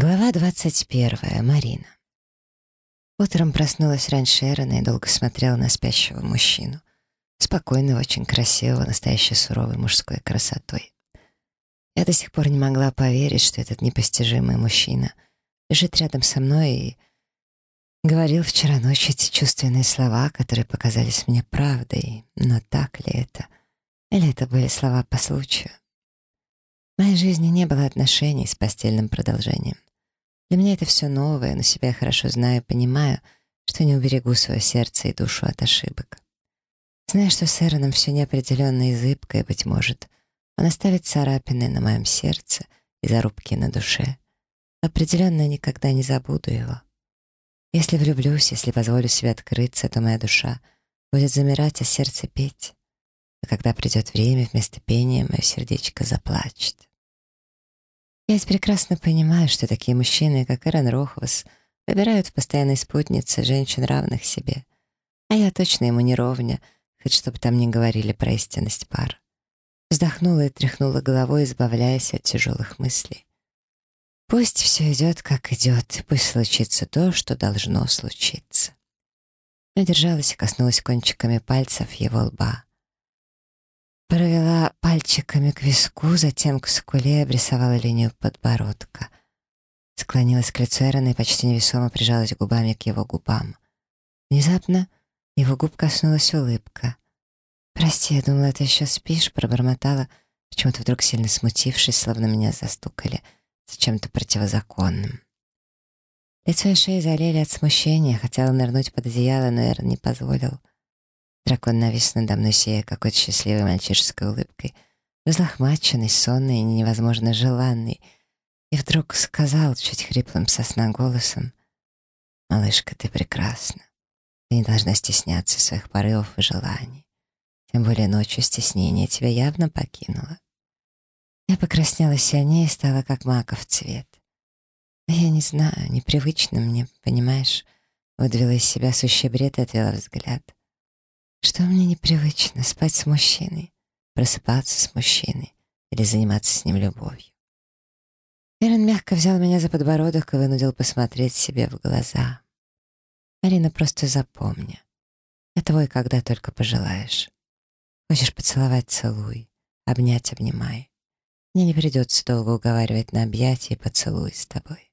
Глава 21. Марина. Утром проснулась раньше Эрона и долго смотрела на спящего мужчину. Спокойного, очень красивого, настоящей суровой мужской красотой. Я до сих пор не могла поверить, что этот непостижимый мужчина лежит рядом со мной и говорил вчера ночью эти чувственные слова, которые показались мне правдой. Но так ли это? Или это были слова по случаю? В моей жизни не было отношений с постельным продолжением. Для меня это все новое, но себя хорошо знаю понимаю, что не уберегу свое сердце и душу от ошибок. Знаю, что с Эроном все неопределенно и зыбко, и, быть может, он оставит царапины на моем сердце и зарубки на душе. Определенно никогда не забуду его. Если влюблюсь, если позволю себе открыться, то моя душа будет замирать, а сердце петь. А когда придет время, вместо пения мое сердечко заплачет. Я ведь прекрасно понимаю, что такие мужчины, как Эрон Рохвас, выбирают в постоянной спутнице женщин, равных себе. А я точно ему не ровня, хоть чтобы там не говорили про истинность пар. Вздохнула и тряхнула головой, избавляясь от тяжелых мыслей. Пусть все идет, как идет, пусть случится то, что должно случиться. Держалась и коснулась кончиками пальцев его лба. Провела пальчиками к виску, затем к скуле обрисовала линию подбородка. Склонилась к лицу Эрона и почти невесомо прижалась губами к его губам. Внезапно его губ коснулась улыбка. «Прости, я думала, ты еще спишь», — пробормотала, почему-то вдруг сильно смутившись, словно меня застукали с чем-то противозаконным. Лицо и шея залили от смущения, хотела нырнуть под одеяло, но Эрон не позволил. Дракон навис надо мной, сияя какой-то счастливой мальчишеской улыбкой, взлохмаченный, сонный и невозможно желанный, и вдруг сказал чуть хриплым сосна голосом, «Малышка, ты прекрасна. Ты не должна стесняться своих порывов и желаний. Тем более ночью стеснение тебя явно покинуло». Я покраснела сильнее и стала как маков цвет. А я не знаю, непривычно мне, понимаешь, выдавила из себя сущий бред и отвела взгляд. Что мне непривычно — спать с мужчиной, просыпаться с мужчиной или заниматься с ним любовью. Эрен мягко взял меня за подбородок и вынудил посмотреть себе в глаза. «Марина, просто запомни. Я твой, когда только пожелаешь. Хочешь поцеловать — целуй, обнять — обнимай. Мне не придется долго уговаривать на объятия и поцелуй с тобой».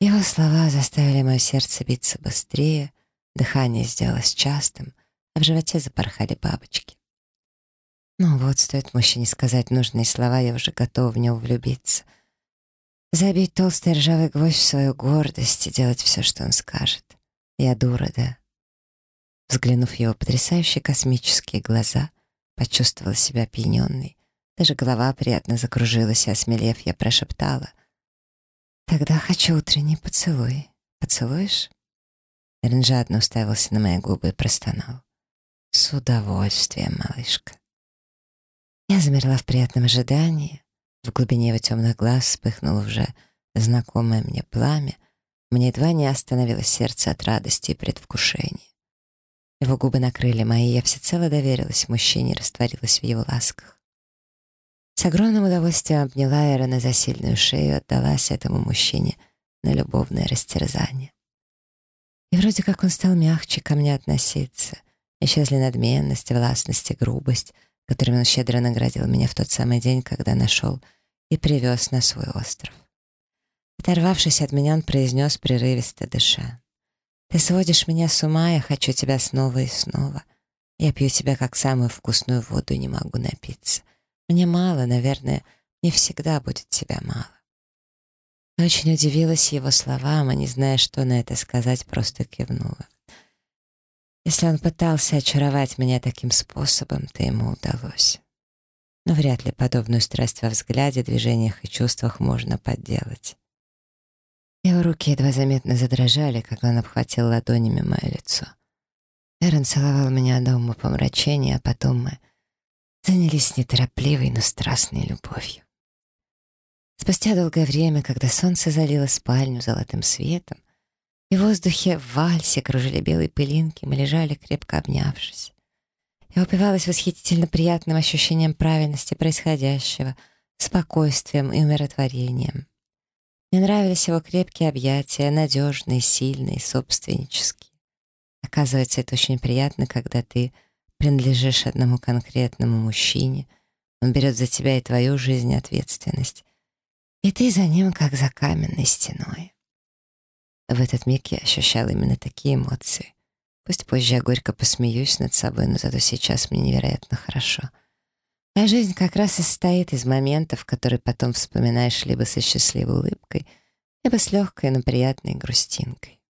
Его слова заставили мое сердце биться быстрее, Дыхание сделалось частым, а в животе запорхали бабочки. Ну вот, стоит мужчине сказать нужные слова, я уже готова в него влюбиться. Забить толстый ржавый гвоздь в свою гордость и делать все, что он скажет. Я дура, да? Взглянув в его потрясающие космические глаза, почувствовала себя опьяненной. Даже голова приятно закружилась, и, осмелев, я прошептала. «Тогда хочу утренний поцелуй. Поцелуешь?» Эрн жадно уставился на мои губы и простонал. «С удовольствием, малышка». Я замерла в приятном ожидании. В глубине его темных глаз вспыхнуло уже знакомое мне пламя. Мне едва не остановилось сердце от радости и предвкушения. Его губы накрыли мои, я всецело доверилась мужчине и растворилась в его ласках. С огромным удовольствием обняла Эрона за сильную шею и отдалась этому мужчине на любовное растерзание. И вроде как он стал мягче ко мне относиться. Исчезли надменность, властность и грубость, которыми он щедро наградил меня в тот самый день, когда нашел и привез на свой остров. Оторвавшись от меня, он произнес прерывисто дыша. «Ты сводишь меня с ума, я хочу тебя снова и снова. Я пью тебя как самую вкусную воду и не могу напиться. Мне мало, наверное, мне всегда будет тебя мало. Очень удивилась его словам, а не зная, что на это сказать, просто кивнула. Если он пытался очаровать меня таким способом, то ему удалось. Но вряд ли подобную страсть во взгляде, движениях и чувствах можно подделать. Его руки едва заметно задрожали, когда он обхватил ладонями мое лицо. Эрон целовал меня до ума помрачения, а потом мы занялись неторопливой, но страстной любовью. Спустя долгое время, когда солнце залило спальню золотым светом, и в воздухе в вальсе кружили белые пылинки, мы лежали, крепко обнявшись. Я упивалась восхитительно приятным ощущением правильности происходящего, спокойствием и умиротворением. Мне нравились его крепкие объятия, надежные, сильные, собственнические. Оказывается, это очень приятно, когда ты принадлежишь одному конкретному мужчине, он берет за тебя и твою жизнь ответственность, и ты за ним как за каменной стеной. В этот миг я ощущала именно такие эмоции. Пусть позже я горько посмеюсь над собой, но зато сейчас мне невероятно хорошо. А жизнь как раз и состоит из моментов, которые потом вспоминаешь либо со счастливой улыбкой, либо с легкой, но приятной грустинкой.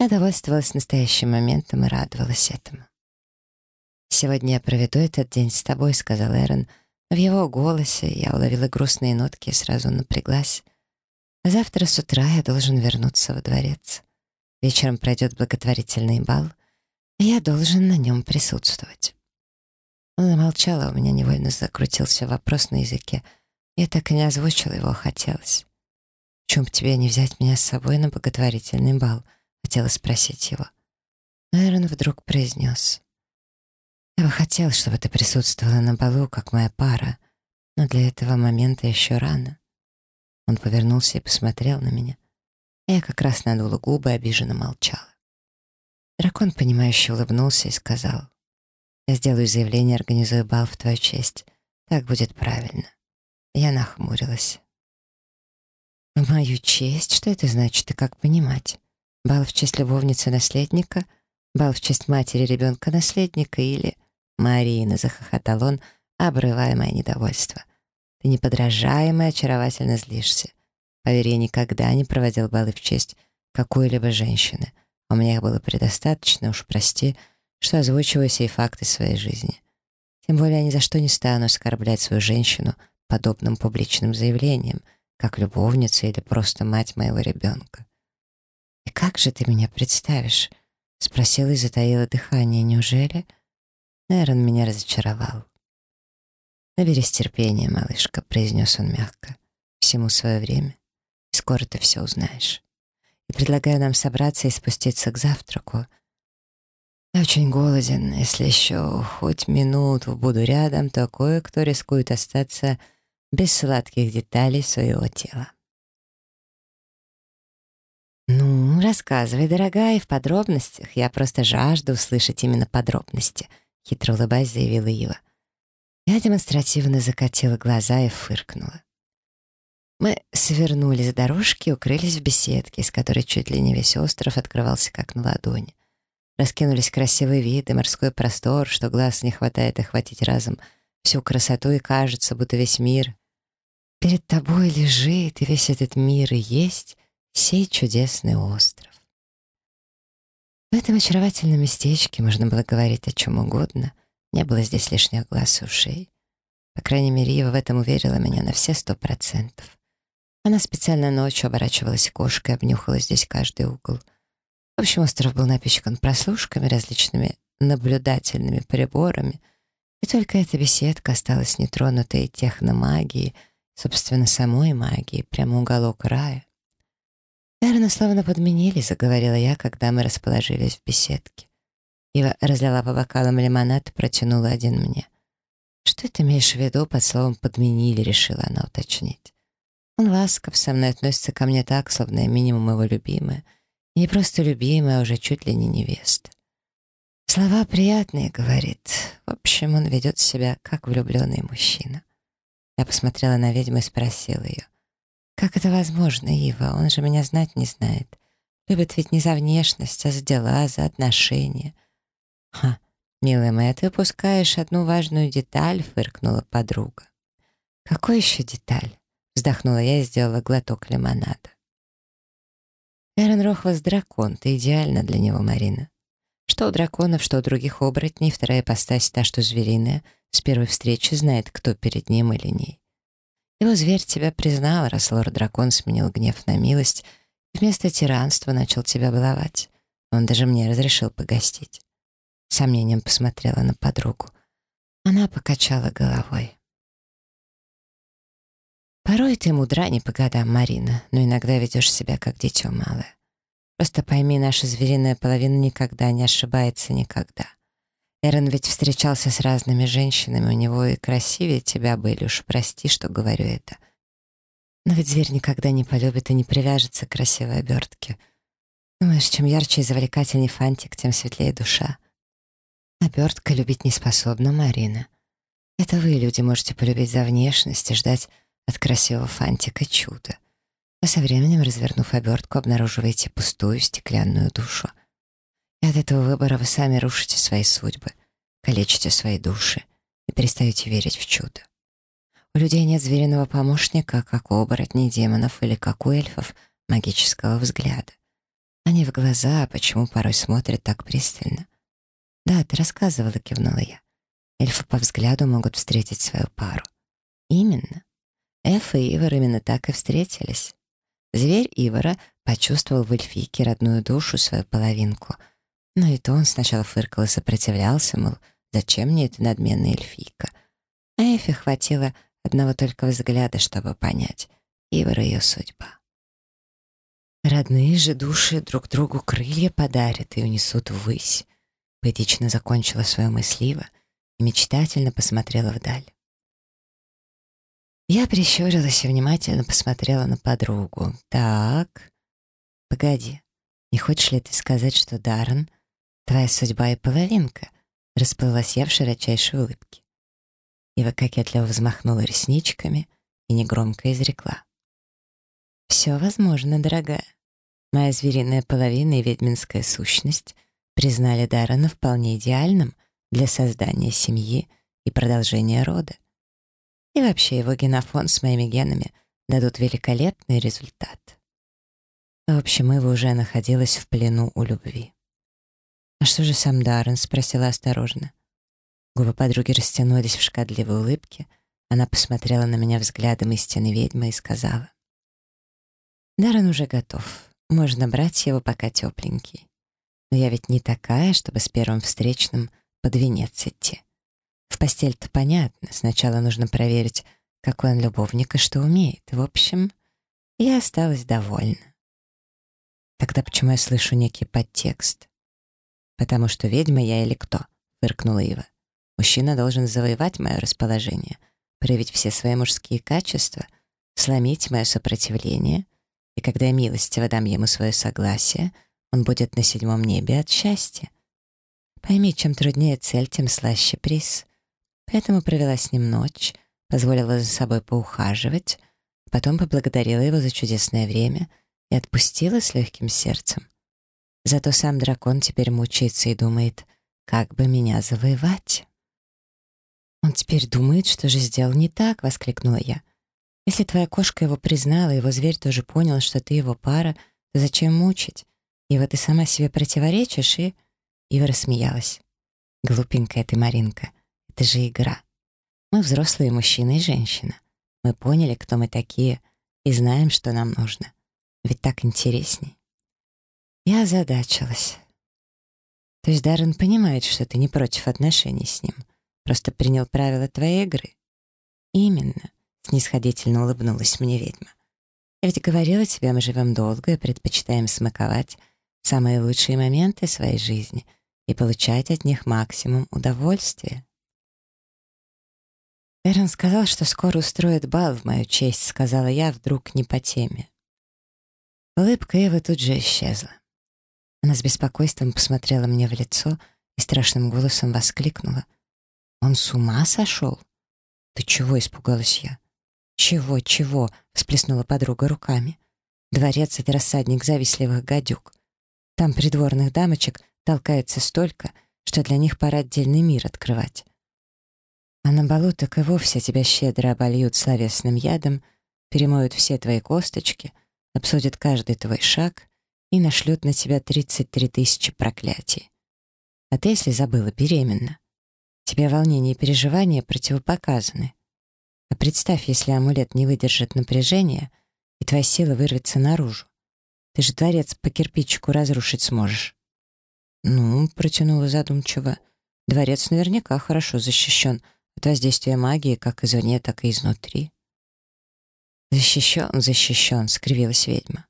Я довольствовалась настоящим моментом и радовалась этому. «Сегодня я проведу этот день с тобой», — сказал Эрон. В его голосе я уловила грустные нотки и сразу напряглась. А завтра с утра я должен вернуться во дворец. Вечером пройдет благотворительный бал, и я должен на нем присутствовать. Он замолчал, а у меня невольно закрутился вопрос на языке. Я так и не озвучила его, хотелось. «В чем тебе не взять меня с собой на благотворительный бал?» Хотела спросить его. Но вдруг произнес. «Я бы хотел, чтобы ты присутствовала на балу, как моя пара, но для этого момента еще рано». Он повернулся и посмотрел на меня. Я как раз надула губы и обиженно молчала. Дракон, понимающе улыбнулся и сказал, «Я сделаю заявление, организую бал в твою честь. Так будет правильно». Я нахмурилась. «В мою честь? Что это значит и как понимать? Бал в честь любовницы наследника? Бал в честь матери ребенка наследника или...» «Марина», — захохотал он, обрывая мое недовольство. «Ты неподражаемо очаровательно злишься. Поверь, я никогда не проводил балы в честь какой-либо женщины. У меня их было предостаточно, уж прости, что озвучиваю сей факты своей жизни. Тем более я ни за что не стану оскорблять свою женщину подобным публичным заявлением, как любовница или просто мать моего ребенка. «И как же ты меня представишь?» — спросила и затаила дыхание. «Неужели?» Нейрон меня разочаровал. «Наберись терпения, малышка», — произнес он мягко. «Всему свое время. Скоро ты все узнаешь. И предлагаю нам собраться и спуститься к завтраку. Я очень голоден. Если еще хоть минуту буду рядом, то кое-кто рискует остаться без сладких деталей своего тела. «Ну, рассказывай, дорогая, в подробностях. Я просто жажду услышать именно подробности», — хитро улыбаясь, заявила Ива. Я демонстративно закатила глаза и фыркнула. Мы свернули с дорожки и укрылись в беседке, из которой чуть ли не весь остров открывался как на ладони. Раскинулись красивые виды, морской простор, что глаз не хватает охватить разом всю красоту, и кажется, будто весь мир перед тобой лежит, и весь этот мир и есть сей чудесный остров. В этом очаровательном местечке можно было говорить о чем угодно, не было здесь лишних глаз и ушей. По крайней мере, Ива в этом уверила меня на все сто процентов. Она специально ночью оборачивалась кошкой, обнюхала здесь каждый угол. В общем, остров был напичкан прослушками, различными наблюдательными приборами, и только эта беседка осталась нетронутой техномагией, собственно, самой магией, прямо уголок рая. «Верно, словно подменили», — заговорила я, когда мы расположились в беседке. Ива разлила по бокалам лимонад протянула один мне. «Что ты имеешь в виду под словом «подменили», — решила она уточнить. Он ласков, со мной относится ко мне так, словно я минимум его любимая. Не просто любимая, а уже чуть ли не невеста. Слова приятные, говорит. В общем, он ведет себя как влюбленный мужчина. Я посмотрела на ведьму и спросила ее. «Как это возможно, Ива? Он же меня знать не знает. Любит ведь не за внешность, а за дела, за отношения». «Ха, милая моя, ты упускаешь одну важную деталь», — фыркнула подруга. «Какую еще деталь?» Вздохнула я и сделала глоток лимонада. Эрен Рохвас — дракон, ты идеально для него, Марина. Что у драконов, что у других оборотней, вторая постась та, что звериная, с первой встречи знает, кто перед ним или ней. Его зверь тебя признал, раз лорд-дракон сменил гнев на милость, и вместо тиранства начал тебя баловать. Он даже мне разрешил погостить. Сомнением посмотрела на подругу. Она покачала головой. Порой ты мудра не по годам, Марина, но иногда ведешь себя как дитё малое. Просто пойми, наша звериная половина никогда не ошибается никогда. Эрон ведь встречался с разными женщинами, у него и красивее тебя были, уж прости, что говорю это. Но ведь зверь никогда не полюбит и не привяжется к красивой обертке. Думаешь, чем ярче и завлекательней фантик, тем светлее душа. Обертка любить не способна Марина. Это вы, люди, можете полюбить за внешность и ждать от красивого фантика чуда. А со временем, развернув обертку, обнаруживаете пустую стеклянную душу. От этого выбора вы сами рушите свои судьбы, калечите свои души и перестаете верить в чудо. У людей нет звериного помощника, как у оборотней демонов или как у эльфов магического взгляда. Они в глаза, а почему порой смотрят так пристально? «Да, ты рассказывала», — кивнула я. Эльфы по взгляду могут встретить свою пару. Именно. Эф и Ивар именно так и встретились. Зверь Ивара почувствовал в эльфийке родную душу, свою половинку. Но и то он сначала фыркал и сопротивлялся, мол, зачем мне эта надменная эльфийка? А Эфе хватило одного только взгляда, чтобы понять. Ивара ее судьба. Родные же души друг другу крылья подарят и унесут ввысь. Поэтично закончила свою мысливо и мечтательно посмотрела вдаль. Я прищурилась и внимательно посмотрела на подругу. «Так, погоди, не хочешь ли ты сказать, что Даррен — твоя судьба и половинка?» Расплылась я в широчайшей улыбке. Ива кокетливо взмахнула ресничками и негромко изрекла. «Все возможно, дорогая. Моя звериная половина и ведьминская сущность признали Даррена вполне идеальным для создания семьи и продолжения рода. И вообще его генофон с моими генами дадут великолепный результат. В общем, Ива уже находилась в плену у любви. «А что же сам Даррен?» — спросила осторожно. Губы подруги растянулись в шкадливой улыбке. Она посмотрела на меня взглядом истинной ведьмы и сказала. «Даррен уже готов. Можно брать его пока тепленький. Но я ведь не такая, чтобы с первым встречным под венец идти. В постель-то понятно. Сначала нужно проверить, какой он любовник и что умеет. В общем, я осталась довольна. Тогда почему я слышу некий подтекст? Потому что ведьма я или кто? Фыркнула Ива. Мужчина должен завоевать мое расположение, проявить все свои мужские качества, сломить мое сопротивление, и когда я милостиво дам ему свое согласие, он будет на седьмом небе от счастья. Пойми, чем труднее цель, тем слаще приз. Поэтому провела с ним ночь, позволила за собой поухаживать, потом поблагодарила его за чудесное время и отпустила с легким сердцем. Зато сам дракон теперь мучается и думает, как бы меня завоевать. «Он теперь думает, что же сделал не так», — воскликнула я. «Если твоя кошка его признала, его зверь тоже понял, что ты его пара, то зачем мучить? И вот ты сама себе противоречишь, и...» Ива рассмеялась. «Глупенькая ты, Маринка, это же игра. Мы взрослые мужчина и женщина. Мы поняли, кто мы такие, и знаем, что нам нужно. Ведь так интересней». Я озадачилась. То есть Даррен понимает, что ты не против отношений с ним — Просто принял правила твоей игры. Именно, снисходительно улыбнулась мне ведьма. Я ведь говорила тебе, мы живем долго и предпочитаем смаковать самые лучшие моменты своей жизни и получать от них максимум удовольствия. Эрон сказал, что скоро устроит бал в мою честь, сказала я, вдруг не по теме. Улыбка Эвы тут же исчезла. Она с беспокойством посмотрела мне в лицо и страшным голосом воскликнула. Он с ума сошел? Ты чего, испугалась я? Чего, чего? всплеснула подруга руками. Дворец — это рассадник завистливых гадюк. Там придворных дамочек толкается столько, что для них пора отдельный мир открывать. А на балу так и вовсе тебя щедро обольют словесным ядом, перемоют все твои косточки, обсудят каждый твой шаг и нашлют на тебя 33 тысячи проклятий. А ты, если забыла, беременна. Тебе волнение и переживания противопоказаны. А представь, если амулет не выдержит напряжения, и твоя сила вырвется наружу. Ты же дворец по кирпичику разрушить сможешь. Ну, протянула задумчиво. Дворец наверняка хорошо защищен от воздействия магии как извне, так и изнутри. «Защищен, защищен», — скривилась ведьма.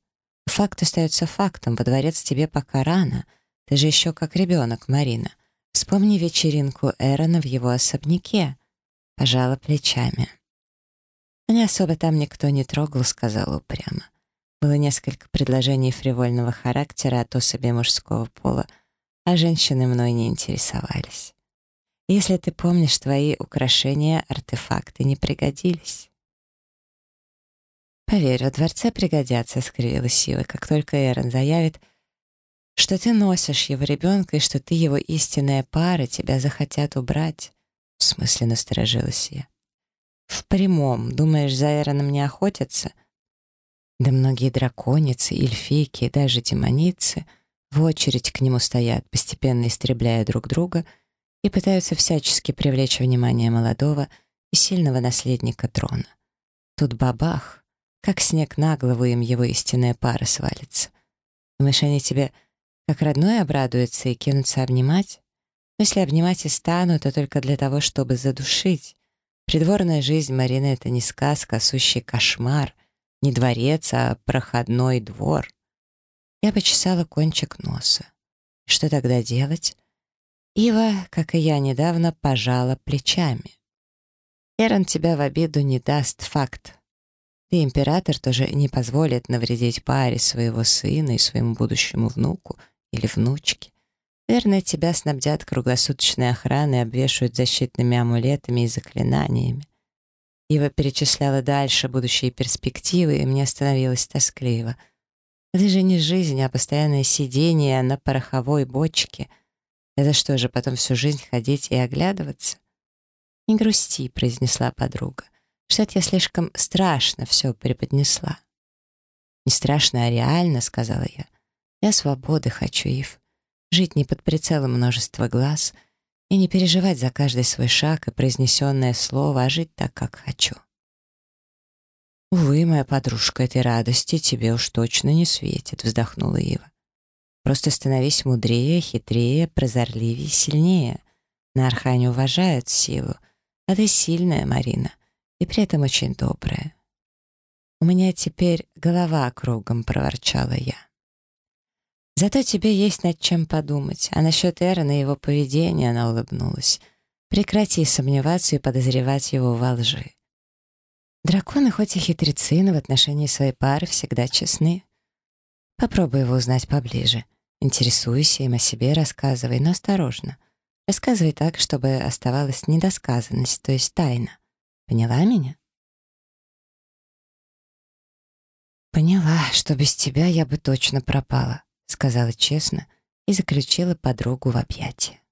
«Факт остается фактом, во дворец тебе пока рано. Ты же еще как ребенок, Марина. Вспомни вечеринку Эрона в его особняке. Пожала плечами. Меня особо там никто не трогал, сказала упрямо. Было несколько предложений фривольного характера от особи мужского пола, а женщины мной не интересовались. Если ты помнишь, твои украшения, артефакты не пригодились. «Поверь, во дворце пригодятся», — скривилась Сила, как только Эрон заявит, что ты носишь его ребенка и что ты его истинная пара, тебя захотят убрать. В смысле насторожилась я. В прямом. Думаешь, за Эроном не охотятся? Да многие драконицы, эльфийки и даже демоницы в очередь к нему стоят, постепенно истребляя друг друга и пытаются всячески привлечь внимание молодого и сильного наследника трона. Тут бабах, как снег на голову им его истинная пара свалится. Думаешь, они тебе как родной обрадуются и кинутся обнимать? Но если обнимать и станут, то только для того, чтобы задушить. Придворная жизнь Марины — это не сказка, а сущий кошмар. Не дворец, а проходной двор. Я почесала кончик носа. Что тогда делать? Ива, как и я недавно, пожала плечами. Эрон тебя в обиду не даст, факт. И император тоже не позволит навредить паре своего сына и своему будущему внуку или внучке. Верно, тебя снабдят круглосуточной охраной, обвешивают защитными амулетами и заклинаниями. Ива перечисляла дальше будущие перспективы, и мне становилось тоскливо. Это же не жизнь, а постоянное сидение на пороховой бочке. Это что же, потом всю жизнь ходить и оглядываться? «Не грусти», — произнесла подруга. Что-то я слишком страшно все преподнесла. «Не страшно, а реально», — сказала я. «Я свободы хочу, Ив. Жить не под прицелом множества глаз и не переживать за каждый свой шаг и произнесенное слово, а жить так, как хочу». «Увы, моя подружка, этой радости тебе уж точно не светит», — вздохнула Ива. «Просто становись мудрее, хитрее, прозорливее, сильнее. На Архане уважают силу, а ты сильная, Марина и при этом очень добрая. «У меня теперь голова кругом», — проворчала я. «Зато тебе есть над чем подумать, а насчет Эрона и его поведения она улыбнулась. Прекрати сомневаться и подозревать его во лжи. Драконы хоть и хитрецы, но в отношении своей пары всегда честны. Попробуй его узнать поближе. Интересуйся им о себе, рассказывай, но осторожно. Рассказывай так, чтобы оставалась недосказанность, то есть тайна. Поняла меня? Поняла, что без тебя я бы точно пропала, сказала честно и заключила подругу в объятия.